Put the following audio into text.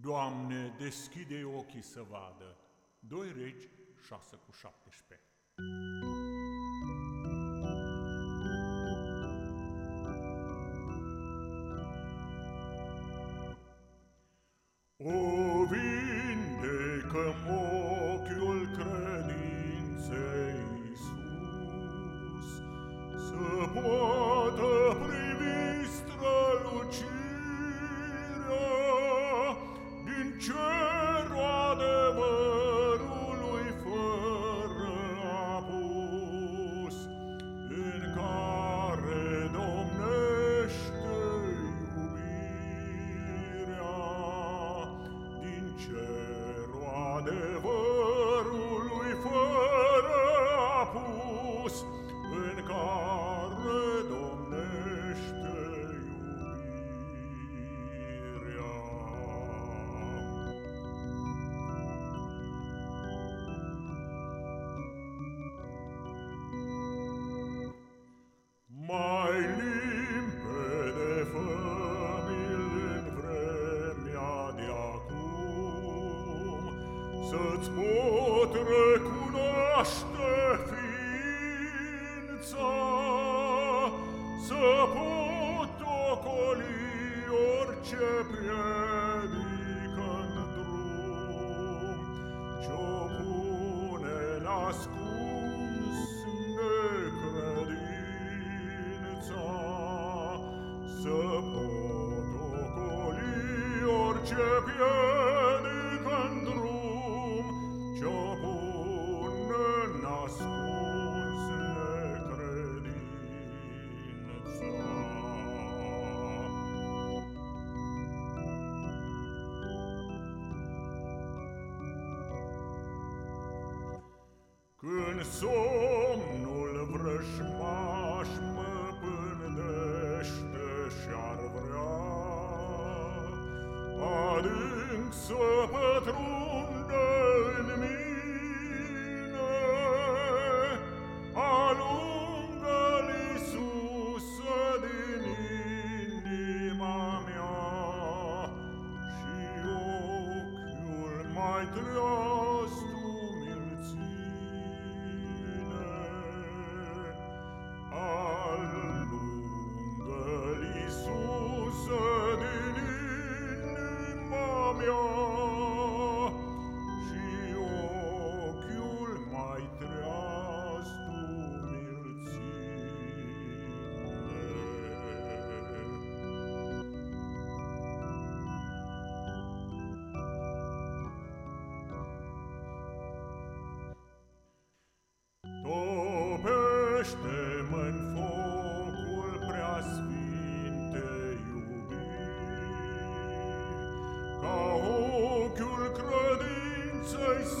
Doamne, deschide ochii să vadă. 2 regi 6 cu 17 O vindecă ochiul credinței, Iisus, să pot Să-ți pot recunoaște ființa, Să pot ocoli orice piedică-n drum, Ce-o pune la scurs necredința. Să pot ocoli orice somnul vrășmaș mă pândește și-ar vrea Adânc să pătrundă în mine Alungă-L Iisusă din inima mea Și ochiul mai treaz Oh.